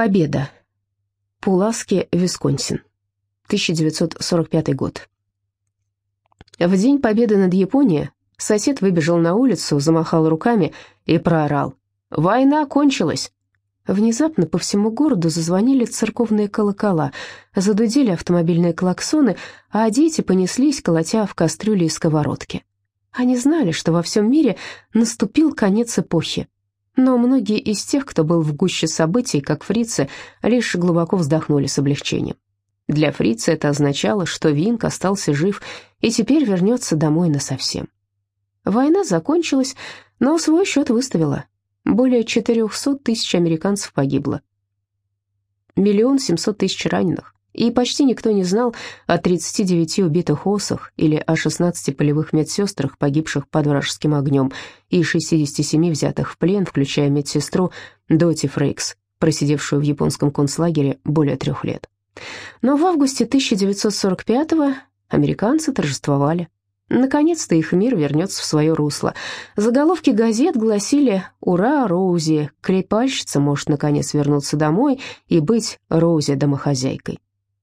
Победа. Пуласки, Висконсин. 1945 год. В день победы над Японией сосед выбежал на улицу, замахал руками и проорал. «Война кончилась!» Внезапно по всему городу зазвонили церковные колокола, задудели автомобильные клаксоны, а дети понеслись, колотя в кастрюли и сковородки. Они знали, что во всем мире наступил конец эпохи. Но многие из тех, кто был в гуще событий, как фрицы, лишь глубоко вздохнули с облегчением. Для фрица это означало, что Винк остался жив и теперь вернется домой насовсем. Война закончилась, но свой счет выставила. Более 400 тысяч американцев погибло. Миллион семьсот тысяч раненых. И почти никто не знал о 39 убитых осах или о 16 полевых медсестрах, погибших под вражеским огнем, и 67 взятых в плен, включая медсестру Доти Фрейкс, просидевшую в японском концлагере более трех лет. Но в августе 1945-го американцы торжествовали. Наконец-то их мир вернется в свое русло. Заголовки газет гласили «Ура, Роузи! Крепальщица может наконец вернуться домой и быть Роузи домохозяйкой».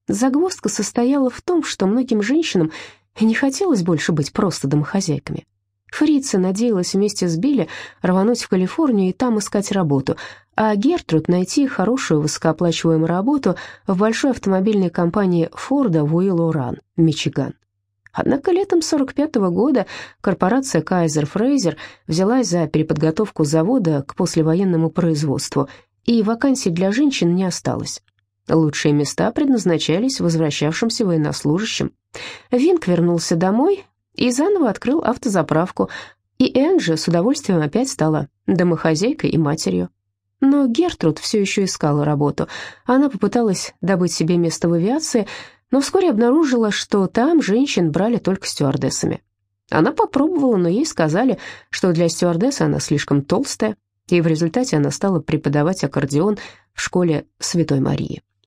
Загвоздка состояла в том, что многим женщинам не хотелось больше быть просто домохозяйками. Фрица надеялась вместе с Билли рвануть в Калифорнию и там искать работу, а Гертруд найти хорошую высокооплачиваемую работу в большой автомобильной компании Форда в Уиллоу-Ран, Мичиган. Однако летом 45 -го года корпорация Кайзер Фрейзер взялась за переподготовку завода к послевоенному производству, и вакансий для женщин не осталось. Лучшие места предназначались возвращавшимся военнослужащим. Винк вернулся домой и заново открыл автозаправку, и Энджи с удовольствием опять стала домохозяйкой и матерью. Но Гертруд все еще искала работу. Она попыталась добыть себе место в авиации, но вскоре обнаружила, что там женщин брали только стюардессами. Она попробовала, но ей сказали, что для стюардессы она слишком толстая, и в результате она стала преподавать аккордеон в школе Святой Марии.